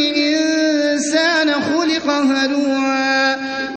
الإنسان خلق هلوعا.